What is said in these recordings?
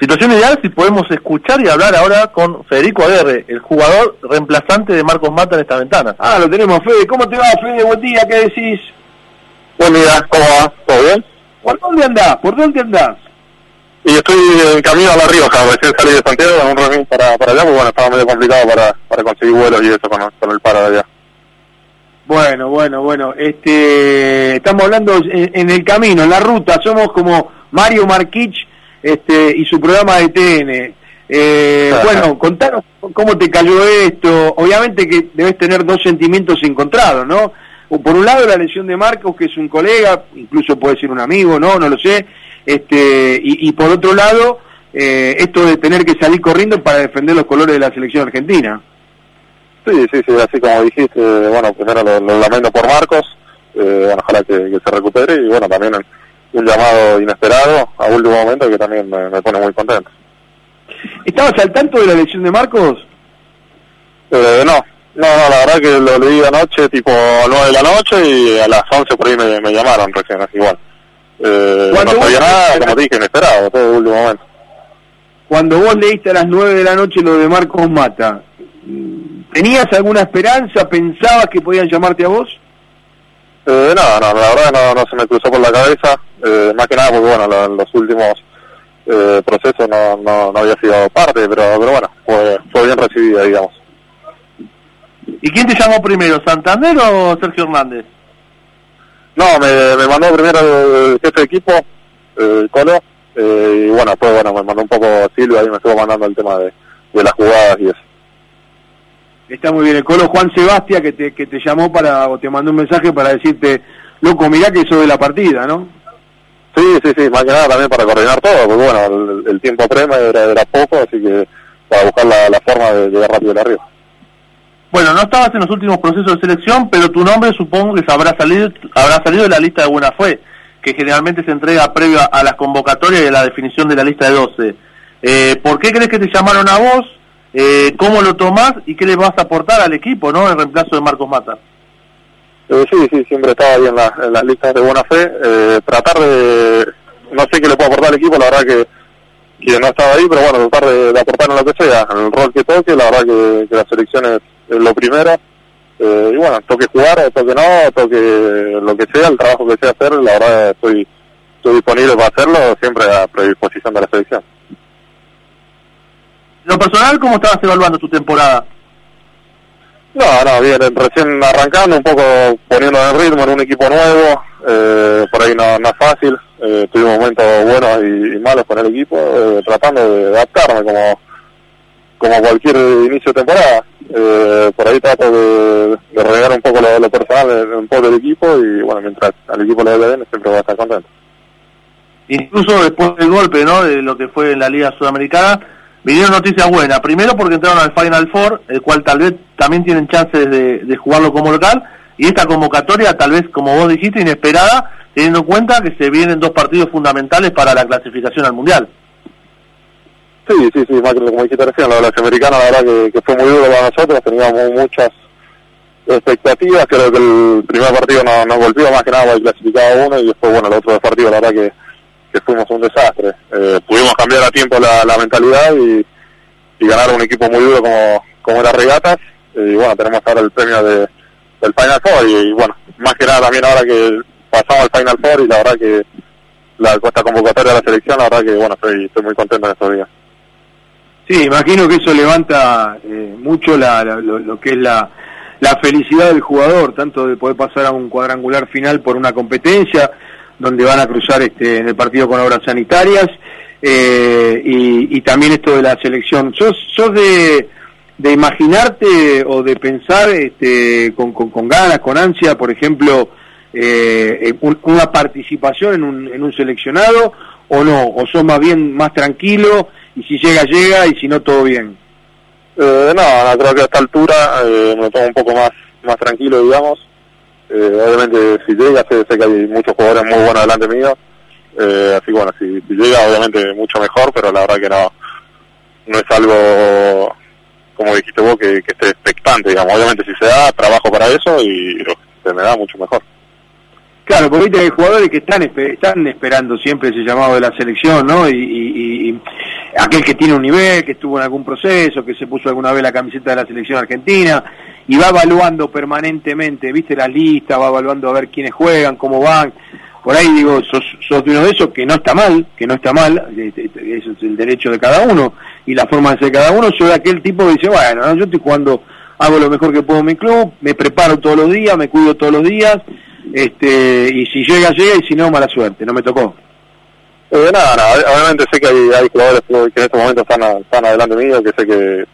Situación ideal si podemos escuchar y hablar ahora con Federico Aguerre, el jugador reemplazante de Marcos Mata en esta ventana. Ah, lo tenemos, Fede. ¿Cómo te va, Fede? Buen día, ¿qué decís? Buen día, ¿cómo va? ¿Todo bien? ¿Por dónde andás? ¿Por dónde andás? Y estoy en camino a La Rioja, recién salí de Santiago en un reunión para, para allá, porque bueno, estaba medio complicado para, para conseguir vuelos y eso con, con el paro de allá. Bueno, bueno, bueno. Este, estamos hablando en, en el camino, en la ruta. Somos como Mario Marquich este, y su programa de TN. Eh, bueno, contanos cómo te cayó esto. Obviamente que debes tener dos sentimientos encontrados, ¿no? Por un lado la lesión de Marcos, que es un colega, incluso puede ser un amigo, ¿no? No lo sé. Este, y, y por otro lado, eh, esto de tener que salir corriendo para defender los colores de la selección argentina. Sí, sí, sí, así como dijiste, bueno, primero lo, lo lamento por Marcos, eh, bueno, ojalá que, que, se recupere y bueno, también un llamado inesperado a último momento que también me, me pone muy contento. ¿Estabas al tanto de la lesión de Marcos? Eh, no, no, no, la verdad que lo leí anoche, tipo 9 de la noche y a las 11 por ahí me, me llamaron recién, así igual. Eh, no sabía nada, como te dije, inesperado, todo el último momento. Cuando vos leíste a las 9 de la noche lo de Marcos Mata, ¿tenías alguna esperanza? ¿Pensabas que podían llamarte a vos? Eh, no, no, la verdad no, no se me cruzó por la cabeza, eh, más que nada porque bueno, lo, los últimos eh, procesos no, no, no había sido parte, pero, pero bueno, fue, fue bien recibida, digamos. ¿Y quién te llamó primero, Santander o Sergio Hernández? No, me, me mandó primero el jefe de equipo, el Colo, eh, y bueno, después bueno, me mandó un poco Silvia y me estuvo mandando el tema de, de las jugadas y eso. Está muy bien, el Colo Juan Sebastián que te, que te llamó para, o te mandó un mensaje para decirte, loco, mirá que eso de la partida, ¿no? Sí, sí, sí, más que nada también para coordinar todo, porque bueno, el, el tiempo premio era, era poco, así que para buscar la, la forma de llegar rápido arriba. Bueno, no estabas en los últimos procesos de selección, pero tu nombre supongo que habrá salido, habrá salido de la lista de buena fe, que generalmente se entrega previo a, a las convocatorias y a la definición de la lista de 12. Eh, ¿Por qué crees que te llamaron a vos? Eh, ¿Cómo lo tomás y qué le vas a aportar al equipo, no, en reemplazo de Marcos Mata? Eh, sí, sí, siempre estaba ahí en, la, en las listas de buena fe. Eh, tratar de, no sé qué le puedo aportar al equipo, la verdad que, que no estaba ahí, pero bueno, tratar de, aportar en lo que sea, en el rol que toque, la verdad que, que la selección es, es lo primero. Eh, y bueno, toque jugar, o toque no, toque lo que sea, el trabajo que sea hacer, la verdad estoy, estoy disponible para hacerlo, siempre a predisposición de la selección. Lo personal, ¿cómo estabas evaluando tu temporada? No, no, bien, recién arrancando, un poco poniendo en ritmo en un equipo nuevo, eh, por ahí no, no es fácil, eh, tuvimos momentos buenos y, y, malos con el equipo, eh, tratando de adaptarme como, como cualquier inicio de temporada. Eh, por ahí trato de, de regar un poco lo, lo personal, un poco del equipo y bueno, mientras al equipo le vaya bien siempre voy a estar contento. Incluso después del golpe, ¿no? De lo que fue en la Liga Sudamericana, vinieron noticias buenas. Primero porque entraron al Final Four, el cual tal vez también tienen chances de, de, jugarlo como local. Y esta convocatoria, tal vez, como vos dijiste, inesperada, teniendo en cuenta que se vienen dos partidos fundamentales para la clasificación al Mundial. Sí, sí, sí, que como dijiste recién, la americana la verdad que, fue muy duro para nosotros, teníamos muchas expectativas, creo que el primer partido nos, nos golpeó más que nada el clasificado uno y después, bueno, el otro partido la verdad que, que fuimos un desastre. Eh, pudimos cambiar a tiempo la, mentalidad y, y, ganar un equipo muy duro como, como era Regatas y bueno, tenemos ahora el premio de, del Final Four y, bueno, más que nada también ahora que pasamos al Final Four y la verdad que la esta convocatoria de la selección, la verdad que bueno, estoy, estoy muy contento en estos días. Sí, imagino que eso levanta eh, mucho la, la, lo, que es la, la felicidad del jugador, tanto de poder pasar a un cuadrangular final por una competencia, donde van a cruzar este en el partido con obras sanitarias, eh, y, también esto de la selección. ¿Sos, sos de, de imaginarte o de pensar este, con, con, con ganas, con ansia, por ejemplo, eh, un, una participación en un, en un seleccionado, o no? ¿O sos más bien más tranquilo? y si llega, llega, y si no, todo bien. Eh, no, no, creo que a esta altura eh, me tomo un poco más más tranquilo, digamos. Eh, obviamente, si llega, sé, sé, que hay muchos jugadores muy buenos delante mío. Eh, así bueno, si, llega, obviamente mucho mejor, pero la verdad que no no es algo, como dijiste vos, que, que esté expectante, digamos. Obviamente, si se da, trabajo para eso y se me da mucho mejor. Claro, porque hay jugadores que están están esperando siempre ese llamado de la selección, ¿no? Y, y aquel que tiene un nivel, que estuvo en algún proceso, que se puso alguna vez la camiseta de la selección argentina, y va evaluando permanentemente, viste la lista, va evaluando a ver quiénes juegan, cómo van. Por ahí digo, sos, sos de uno de esos que no está mal, que no está mal, eso es el derecho de cada uno y la forma de ser cada uno. Soy aquel tipo que dice, bueno, yo estoy jugando, hago lo mejor que puedo en mi club, me preparo todos los días, me cuido todos los días, este y si llega, llega, y si no, mala suerte, no me tocó. Eh, nada, nada, obviamente sé que hay, hay jugadores que en este momento están, están adelante mío, que sé que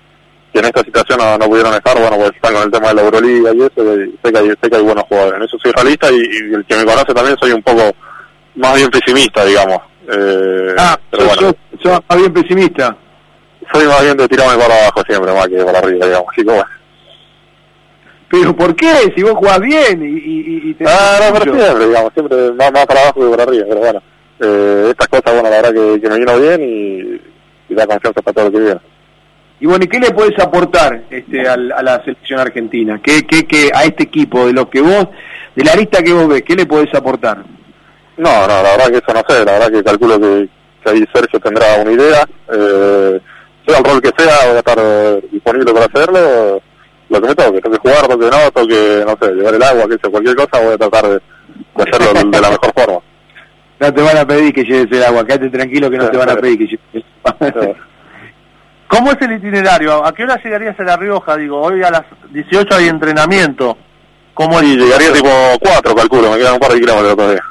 que en esta situación no, no pudieron estar, bueno, pues están con el tema de la Euroliga y eso, sé que hay, sé que hay buenos jugadores. En eso soy realista y, y, el que me conoce también soy un poco más bien pesimista, digamos. Eh, ah, pero bueno. sos, más bien pesimista. Soy más bien de tirarme para abajo siempre, más que para arriba, digamos. Así bueno. ¿Pero por qué? Si vos jugás bien y, y, y te... Ah, no, pero siempre, digamos, siempre más, más para abajo que para arriba, pero bueno. Eh, estas cosas, bueno, la verdad que, que me vino bien y, y da confianza para todo lo que viene. Y bueno, ¿y qué le puedes aportar este, a, la selección argentina? ¿Qué, qué, qué, a este equipo, de lo que vos, de la lista que vos ves, qué le podés aportar? No, no, la verdad que eso no sé, la verdad que calculo que, que ahí Sergio tendrá una idea. Eh, sea el rol que sea, voy a estar eh, disponible para hacerlo. Lo que me toque, toque jugar, toque no, toque, no sé, llevar el agua, que sea cualquier cosa, voy a tratar de, hacerlo de, la mejor forma. No te van a pedir que lleves el agua, quédate tranquilo que no te van a pedir que lleves el agua. ¿Cómo es el itinerario? ¿A qué hora llegarías a La Rioja? Digo, hoy a las 18 hay entrenamiento. ¿Cómo sí, llegaría tipo 4, calculo, me quedan un par de kilómetros todavía.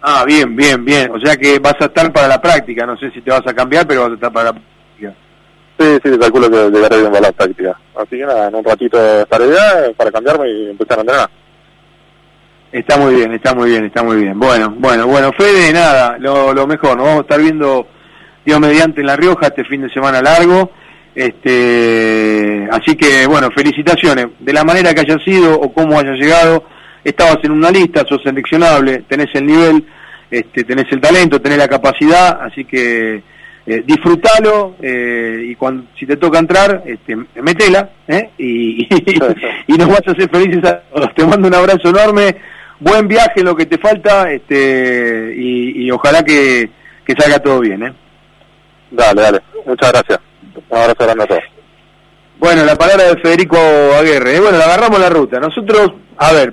Ah, bien, bien, bien. O sea que vas a estar para la práctica, no sé si te vas a cambiar, pero vas a estar para la práctica. Sí, sí, calculo que llegaré bien para la práctica. Así que nada, en un ratito estaré ya para cambiarme y empezar a entrenar. Está muy bien, está muy bien, está muy bien. Bueno, bueno, bueno, Fede, nada, lo, lo mejor, nos vamos a estar viendo Dios mediante en La Rioja este fin de semana largo. Este, así que bueno, felicitaciones. De la manera que haya sido o cómo haya llegado, estabas en una lista, sos seleccionable, tenés el nivel, este, tenés el talento, tenés la capacidad, así que eh, disfrútalo eh, y cuando si te toca entrar, este, metela ¿eh? y, y, nos vas a hacer felices a todos. Te mando un abrazo enorme, buen viaje lo que te falta este, y, y ojalá que, que salga todo bien. ¿eh? Dale, dale. Muchas gracias. Un abrazo grande. Bueno, la palabra de Federico Aguirre. Bueno, le agarramos la ruta. Nosotros, a ver,